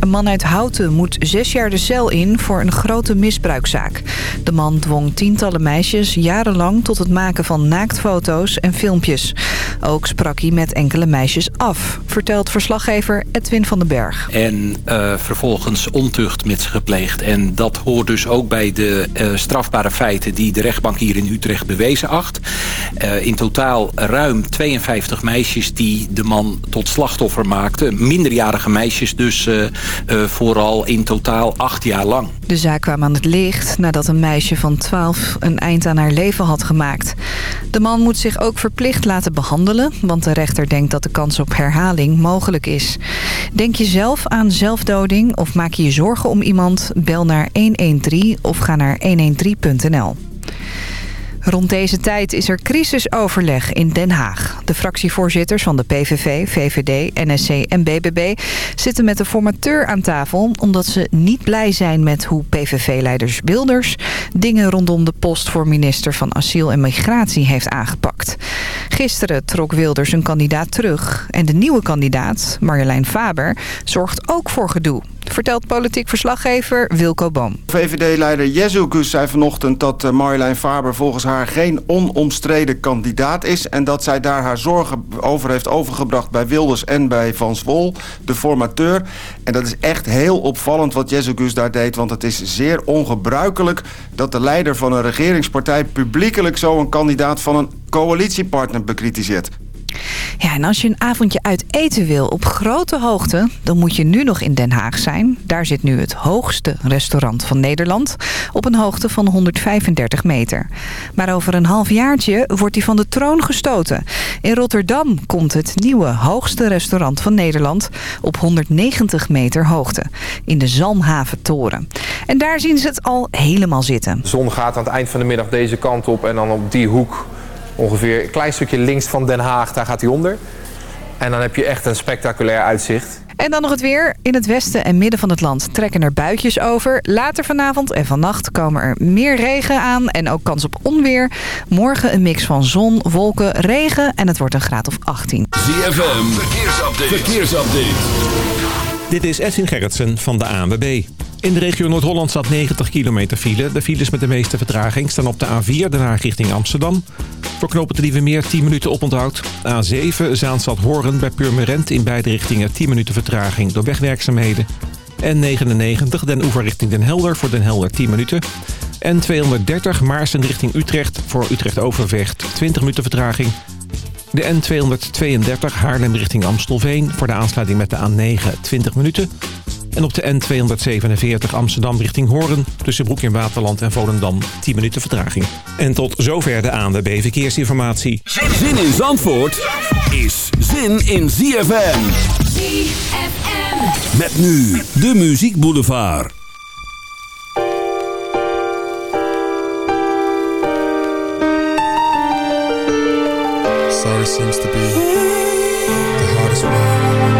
Een man uit Houten moet zes jaar de cel in voor een grote misbruikzaak. De man dwong tientallen meisjes jarenlang tot het maken van naaktfoto's en filmpjes. Ook sprak hij met enkele meisjes af, vertelt verslaggever Edwin van den Berg. En uh, vervolgens ontucht met ze gepleegd. En dat hoort dus ook bij de uh, strafbare feiten die de rechtbank hier in Utrecht bewezen acht. Uh, in totaal ruim 52 meisjes die de man tot slachtoffer maakte. Minderjarige meisjes dus uh, vooral in totaal acht jaar lang. De zaak kwam aan het licht nadat een meisje van 12 een eind aan haar leven had gemaakt. De man moet zich ook verplicht laten behandelen... want de rechter denkt dat de kans op herhaling mogelijk is. Denk je zelf aan zelfdoding of maak je je zorgen om iemand? Bel naar 113 of ga naar 113.nl. Rond deze tijd is er crisisoverleg in Den Haag. De fractievoorzitters van de PVV, VVD, NSC en BBB zitten met de formateur aan tafel... omdat ze niet blij zijn met hoe PVV-leiders Wilders... dingen rondom de post voor minister van Asiel en Migratie heeft aangepakt. Gisteren trok Wilders een kandidaat terug. En de nieuwe kandidaat, Marjolein Faber, zorgt ook voor gedoe vertelt politiek verslaggever Wilco Boom. VVD-leider Jezus zei vanochtend dat eh, Marjolein Faber volgens haar geen onomstreden kandidaat is... en dat zij daar haar zorgen over heeft overgebracht bij Wilders en bij Van Zwol, de formateur. En dat is echt heel opvallend wat Jezus daar deed... want het is zeer ongebruikelijk dat de leider van een regeringspartij... publiekelijk zo een kandidaat van een coalitiepartner bekritiseert. Ja, en als je een avondje uit eten wil op grote hoogte... dan moet je nu nog in Den Haag zijn. Daar zit nu het hoogste restaurant van Nederland... op een hoogte van 135 meter. Maar over een halfjaartje wordt hij van de troon gestoten. In Rotterdam komt het nieuwe hoogste restaurant van Nederland... op 190 meter hoogte. In de Zalmhaventoren. En daar zien ze het al helemaal zitten. De zon gaat aan het eind van de middag deze kant op... en dan op die hoek ongeveer een klein stukje links van Den Haag, daar gaat hij onder. En dan heb je echt een spectaculair uitzicht. En dan nog het weer. In het westen en midden van het land trekken er buitjes over. Later vanavond en vannacht komen er meer regen aan en ook kans op onweer. Morgen een mix van zon, wolken, regen en het wordt een graad of 18. ZFM, verkeersupdate. verkeersupdate. Dit is Edwin Gerritsen van de ANWB. In de regio Noord-Holland staat 90 kilometer file. De files met de meeste vertraging staan op de A4, daarna richting Amsterdam. Voor knopen te Nieuwe Meer 10 minuten oponthoud. A7, Zaanstad-Horen bij Purmerend in beide richtingen 10 minuten vertraging door wegwerkzaamheden. En 99, Den Oever richting Den Helder voor Den Helder 10 minuten. En 230, Maarsen richting Utrecht voor Utrecht-Overvecht 20 minuten vertraging. De N232 Haarlem richting Amstelveen voor de aansluiting met de A9 20 minuten. En op de N247 Amsterdam richting Hoorn tussen Broek in Waterland en Volendam 10 minuten vertraging. En tot zover de ANWB Verkeersinformatie. Zin in Zandvoort is zin in ZFM. ZFM. Met nu de Muziek Boulevard. Sorry seems to be the hardest one.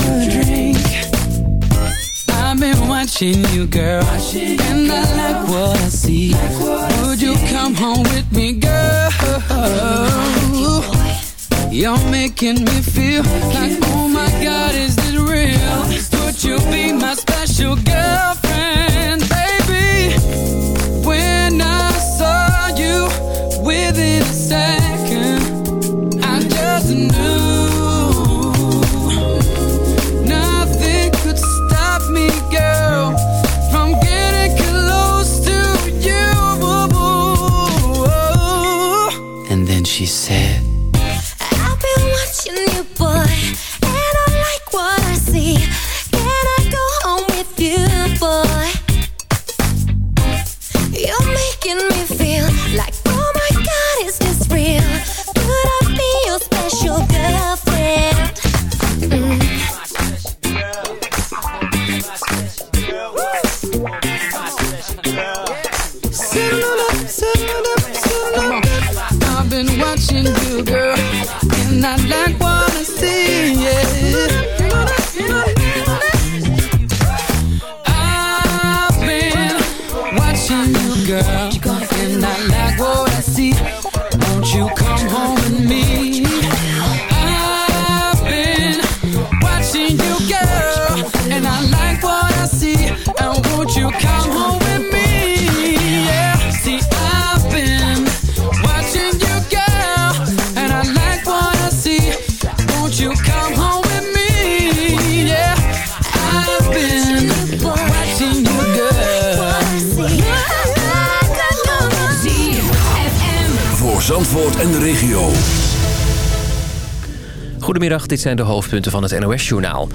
Watching you, girl, and I like what I see. Like what Would you come home with me, girl? You're making me feel like, oh my God, is this real? Would you be my special girlfriend, Dit zijn de hoofdpunten van het NOS-journaal.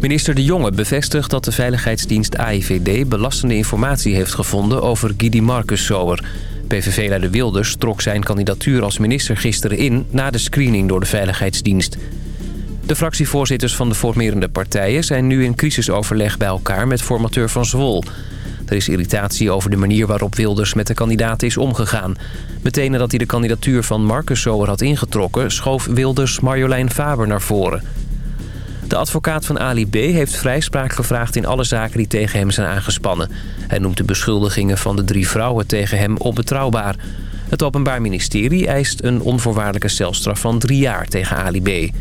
Minister De Jonge bevestigt dat de veiligheidsdienst AIVD belastende informatie heeft gevonden over Gidi Marcus-Sower. PVV-leider Wilders trok zijn kandidatuur als minister gisteren in na de screening door de veiligheidsdienst. De fractievoorzitters van de formerende partijen zijn nu in crisisoverleg bij elkaar met formateur van Zwol. Er is irritatie over de manier waarop Wilders met de kandidaat is omgegaan. Meteen nadat hij de kandidatuur van Marcus Sower had ingetrokken... schoof Wilders Marjolein Faber naar voren. De advocaat van Ali B. heeft vrijspraak gevraagd in alle zaken die tegen hem zijn aangespannen. Hij noemt de beschuldigingen van de drie vrouwen tegen hem onbetrouwbaar. Het Openbaar Ministerie eist een onvoorwaardelijke celstraf van drie jaar tegen Ali B.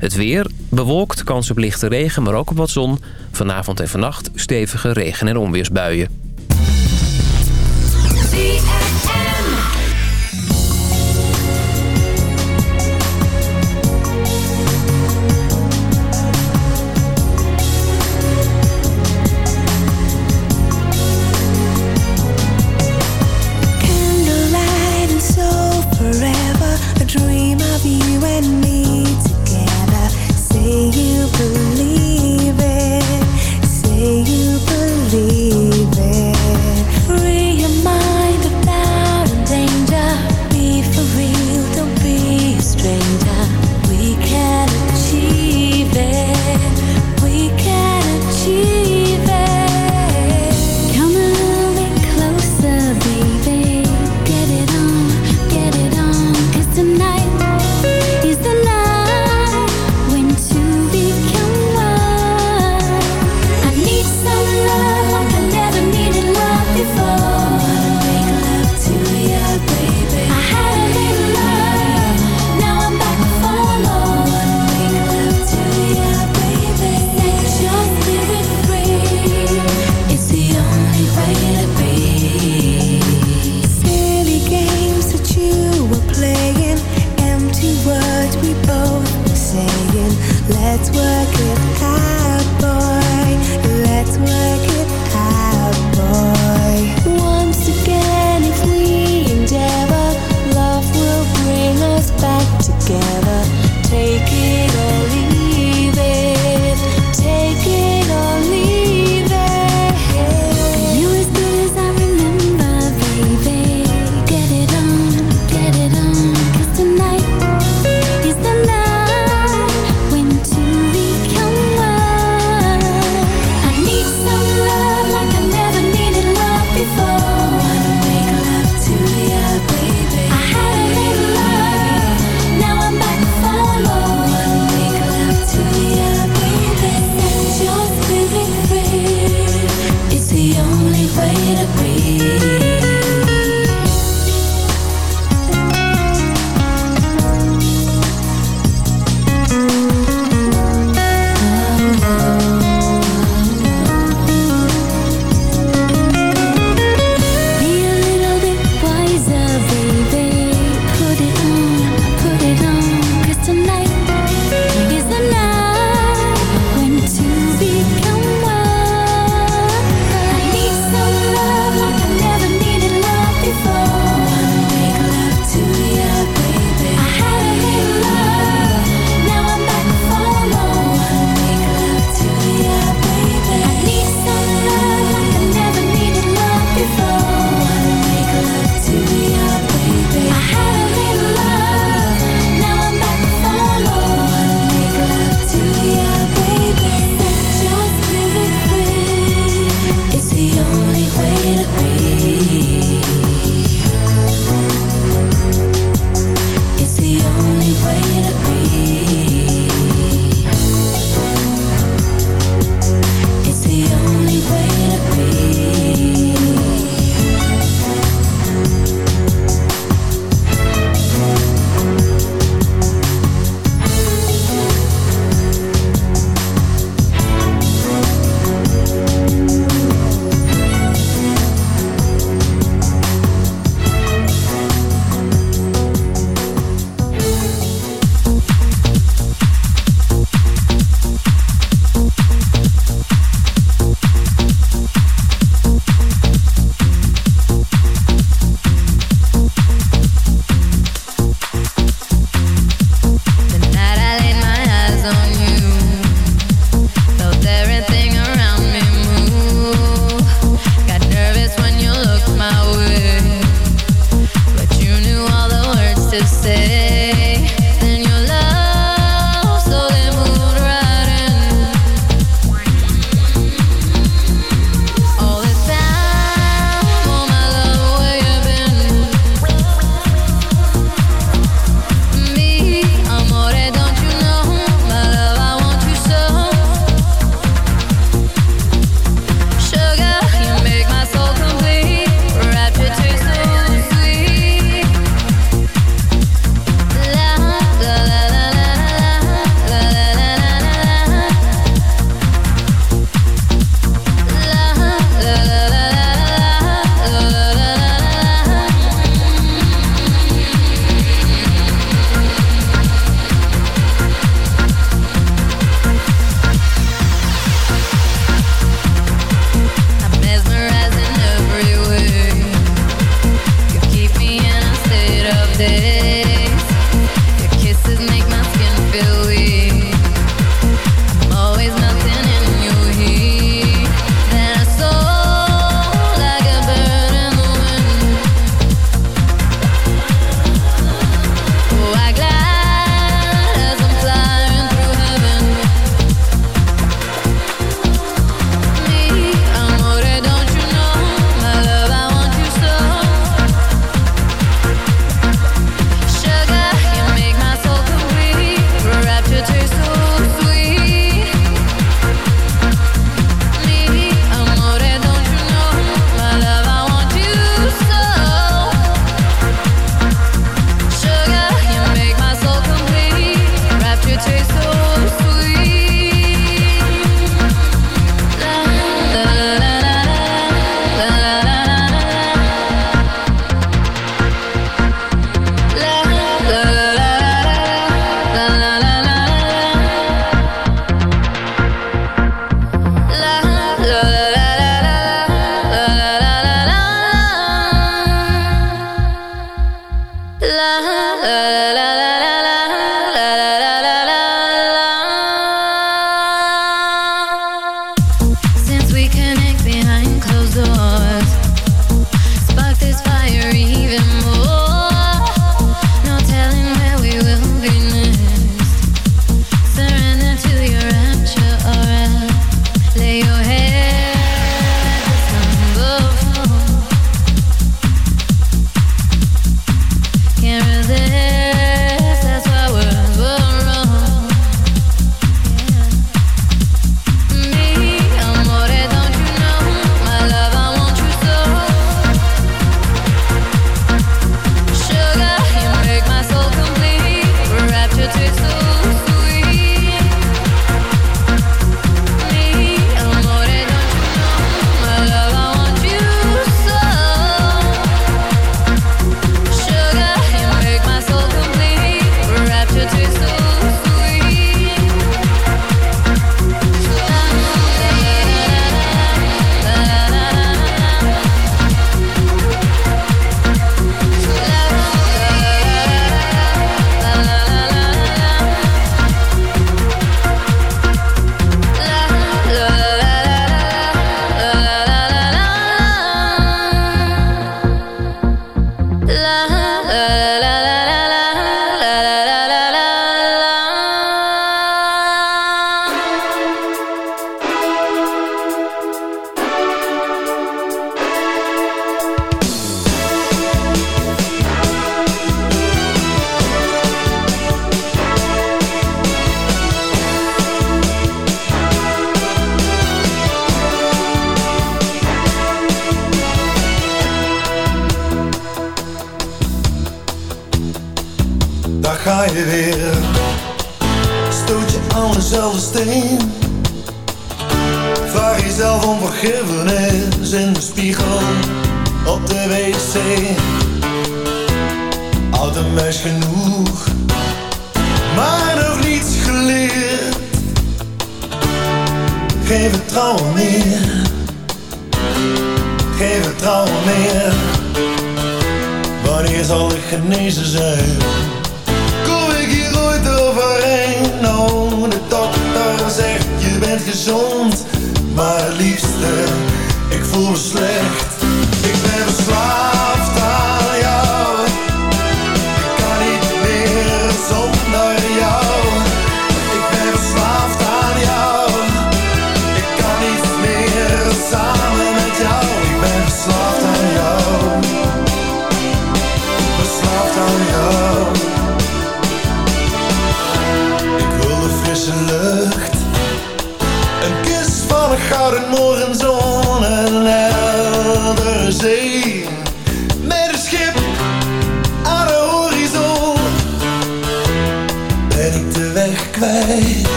Het weer, bewolkt, kans op lichte regen, maar ook op wat zon. Vanavond en vannacht stevige regen- en onweersbuien.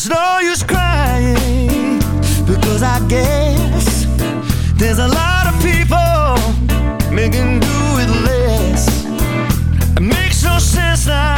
It's no use crying Because I guess There's a lot of people Making do with less. It makes no sense now.